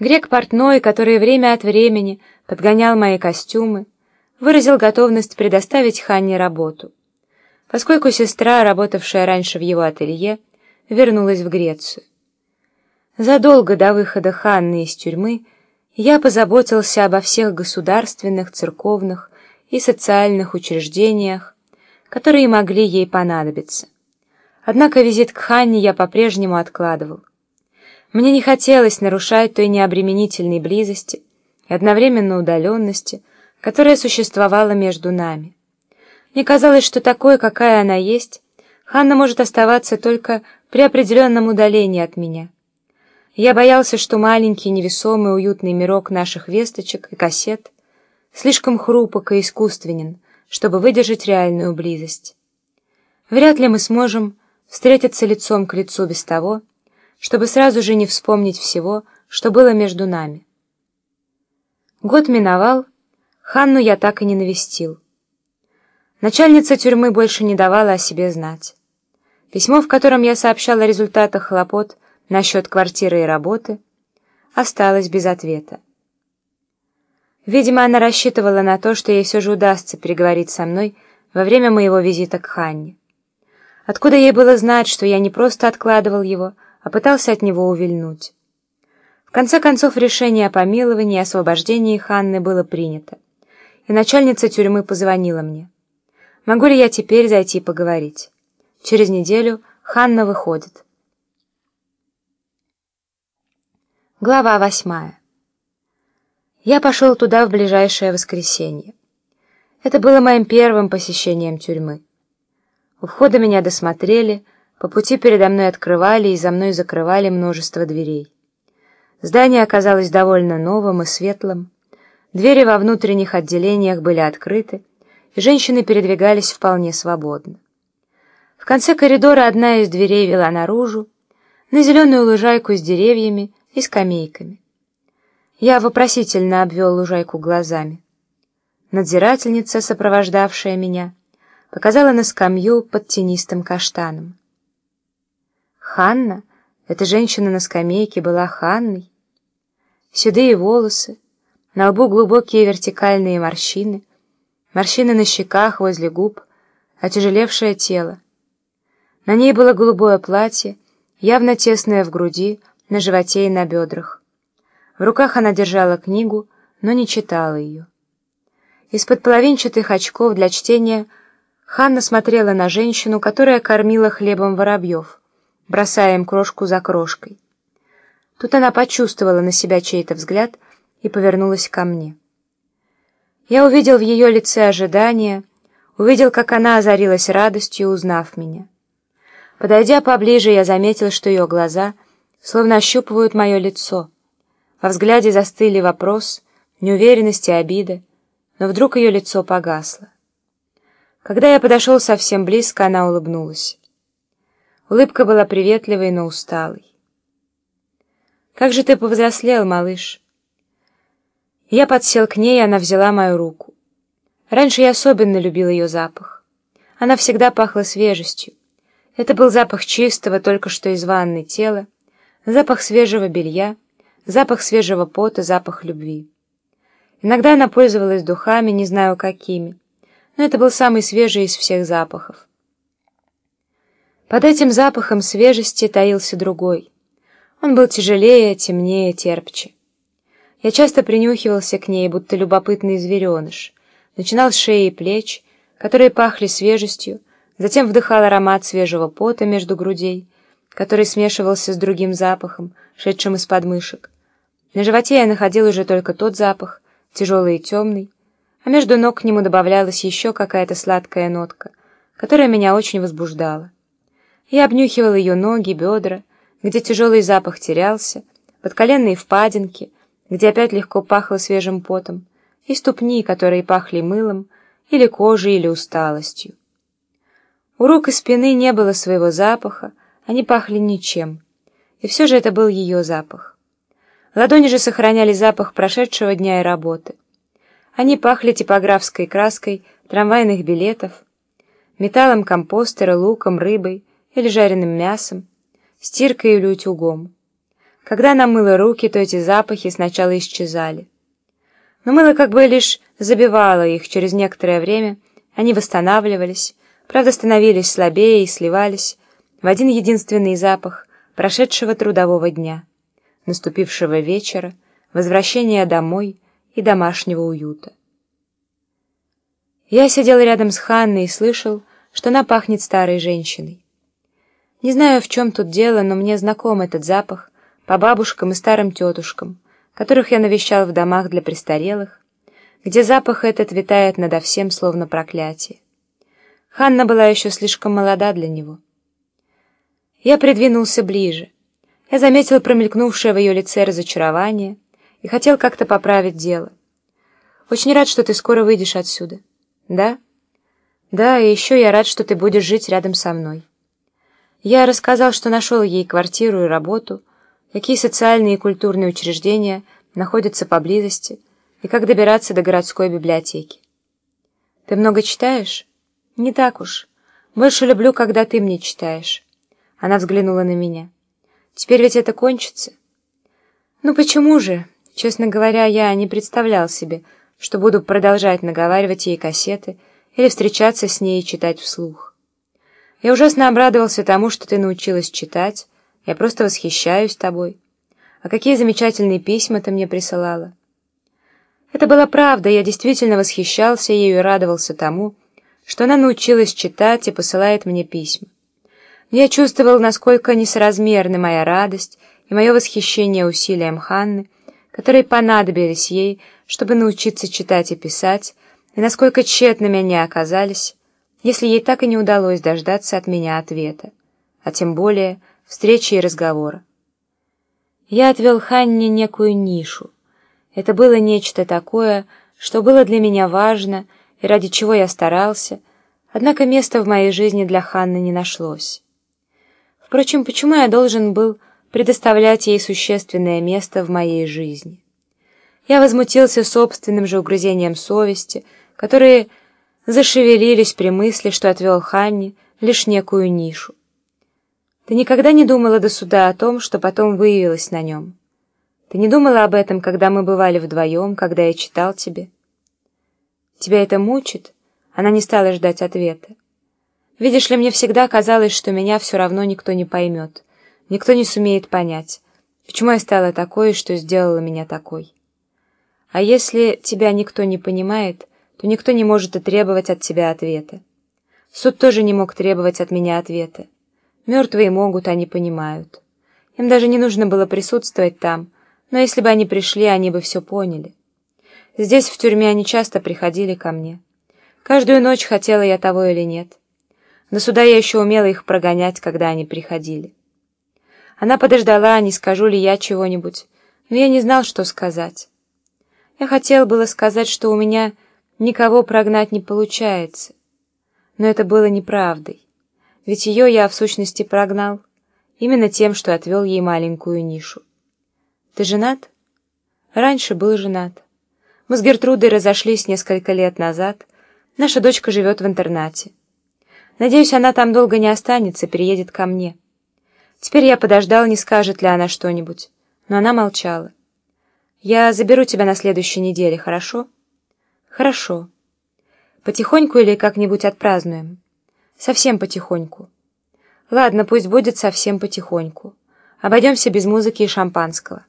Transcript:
Грек портной, который время от времени подгонял мои костюмы, выразил готовность предоставить Ханне работу, поскольку сестра, работавшая раньше в его ателье, вернулась в Грецию. Задолго до выхода Ханны из тюрьмы я позаботился обо всех государственных, церковных и социальных учреждениях, которые могли ей понадобиться. Однако визит к Ханне я по-прежнему откладывал. Мне не хотелось нарушать той необременительной близости и одновременно удаленности, которая существовала между нами. Мне казалось, что такой, какая она есть, Ханна может оставаться только при определенном удалении от меня. Я боялся, что маленький, невесомый, уютный мирок наших весточек и кассет слишком хрупок и искусственен, чтобы выдержать реальную близость. Вряд ли мы сможем встретиться лицом к лицу без того, чтобы сразу же не вспомнить всего, что было между нами. Год миновал, Ханну я так и не навестил. Начальница тюрьмы больше не давала о себе знать. Письмо, в котором я сообщал о результатах хлопот насчет квартиры и работы, осталось без ответа. Видимо, она рассчитывала на то, что ей все же удастся переговорить со мной во время моего визита к Ханне. Откуда ей было знать, что я не просто откладывал его, а пытался от него увильнуть? В конце концов, решение о помиловании и освобождении Ханны было принято, и начальница тюрьмы позвонила мне. Могу ли я теперь зайти поговорить? Через неделю Ханна выходит. Глава восьмая. Я пошел туда в ближайшее воскресенье. Это было моим первым посещением тюрьмы. У входа меня досмотрели, по пути передо мной открывали и за мной закрывали множество дверей. Здание оказалось довольно новым и светлым. Двери во внутренних отделениях были открыты, и женщины передвигались вполне свободно. В конце коридора одна из дверей вела наружу, на зеленую лужайку с деревьями и скамейками. Я вопросительно обвел лужайку глазами. Надзирательница, сопровождавшая меня, показала на скамью под тенистым каштаном. Ханна, эта женщина на скамейке, была Ханной. Седые волосы, на лбу глубокие вертикальные морщины, морщины на щеках возле губ, отяжелевшее тело. На ней было голубое платье, явно тесное в груди, на животе и на бедрах. В руках она держала книгу, но не читала ее. Из-под половинчатых очков для чтения Ханна смотрела на женщину, которая кормила хлебом воробьев, бросая им крошку за крошкой. Тут она почувствовала на себя чей-то взгляд и повернулась ко мне. Я увидел в ее лице ожидание, увидел, как она озарилась радостью, узнав меня. Подойдя поближе, я заметил, что ее глаза словно ощупывают мое лицо — во взгляде застыли вопрос, неуверенность и обида, но вдруг ее лицо погасло. Когда я подошел совсем близко, она улыбнулась. Улыбка была приветливой, но усталой. «Как же ты повзрослел, малыш?» Я подсел к ней, и она взяла мою руку. Раньше я особенно любил ее запах. Она всегда пахла свежестью. Это был запах чистого, только что из ванны тела, запах свежего белья, запах свежего пота, запах любви. Иногда она пользовалась духами, не знаю какими, но это был самый свежий из всех запахов. Под этим запахом свежести таился другой. Он был тяжелее, темнее, терпче. Я часто принюхивался к ней, будто любопытный звереныш. Начинал с шеи и плеч, которые пахли свежестью, затем вдыхал аромат свежего пота между грудей, который смешивался с другим запахом, шедшим из подмышек. На животе я находил уже только тот запах, тяжелый и темный, а между ног к нему добавлялась еще какая-то сладкая нотка, которая меня очень возбуждала. Я обнюхивал ее ноги, бедра, где тяжелый запах терялся, подколенные впадинки, где опять легко пахло свежим потом, и ступни, которые пахли мылом, или кожей, или усталостью. У рук и спины не было своего запаха, они пахли ничем, и все же это был ее запах. Ладони же сохраняли запах прошедшего дня и работы. Они пахли типографской краской трамвайных билетов, металлом компостера, луком, рыбой или жареным мясом, стиркой или утюгом. Когда она мыла руки, то эти запахи сначала исчезали. Но мыло как бы лишь забивало их, через некоторое время они восстанавливались, правда становились слабее и сливались в один единственный запах прошедшего трудового дня, наступившего вечера, возвращения домой и домашнего уюта. Я сидел рядом с Ханной и слышал, что она пахнет старой женщиной. Не знаю, в чем тут дело, но мне знаком этот запах по бабушкам и старым тетушкам, которых я навещал в домах для престарелых, где запах этот витает надо всем, словно проклятие. Ханна была еще слишком молода для него. Я придвинулся ближе. Я заметил промелькнувшее в ее лице разочарование и хотел как-то поправить дело. «Очень рад, что ты скоро выйдешь отсюда». «Да?» «Да, и еще я рад, что ты будешь жить рядом со мной». Я рассказал, что нашел ей квартиру и работу, какие социальные и культурные учреждения находятся поблизости и как добираться до городской библиотеки. «Ты много читаешь?» «Не так уж. Больше люблю, когда ты мне читаешь». Она взглянула на меня. «Теперь ведь это кончится?» «Ну почему же?» Честно говоря, я не представлял себе, что буду продолжать наговаривать ей кассеты или встречаться с ней и читать вслух. Я ужасно обрадовался тому, что ты научилась читать, я просто восхищаюсь тобой. А какие замечательные письма ты мне присылала. Это была правда, я действительно восхищался ею и радовался тому, что она научилась читать и посылает мне письма. я чувствовал, насколько несоразмерны моя радость и мое восхищение усилиям Ханны, которые понадобились ей, чтобы научиться читать и писать, и насколько тщетными они оказались, если ей так и не удалось дождаться от меня ответа, а тем более — встречи и разговора. Я отвел Ханне некую нишу. Это было нечто такое, что было для меня важно и ради чего я старался, однако места в моей жизни для Ханны не нашлось. Впрочем, почему я должен был предоставлять ей существенное место в моей жизни? Я возмутился собственным же угрызением совести, которые зашевелились при мысли, что отвел Ханне лишь некую нишу. Ты никогда не думала до суда о том, что потом выявилось на нем? Ты не думала об этом, когда мы бывали вдвоем, когда я читал тебе? Тебя это мучит?» Она не стала ждать ответа. «Видишь ли, мне всегда казалось, что меня все равно никто не поймет, никто не сумеет понять, почему я стала такой что сделала меня такой. А если тебя никто не понимает, то никто не может и требовать от тебя ответа. Суд тоже не мог требовать от меня ответа. Мертвые могут, они понимают. Им даже не нужно было присутствовать там, но если бы они пришли, они бы все поняли. Здесь, в тюрьме, они часто приходили ко мне. Каждую ночь хотела я того или нет. До суда я еще умела их прогонять, когда они приходили. Она подождала, не скажу ли я чего-нибудь, но я не знал, что сказать. Я хотел было сказать, что у меня никого прогнать не получается, но это было неправдой. Ведь ее я, в сущности, прогнал, именно тем, что отвел ей маленькую нишу. Ты женат? Раньше был женат. Мы с Гертрудой разошлись несколько лет назад. Наша дочка живет в интернате. Надеюсь, она там долго не останется, переедет ко мне. Теперь я подождал, не скажет ли она что-нибудь. Но она молчала. Я заберу тебя на следующей неделе, хорошо? Хорошо. Потихоньку или как-нибудь отпразднуем? Совсем потихоньку. Ладно, пусть будет совсем потихоньку. Обойдемся без музыки и шампанского.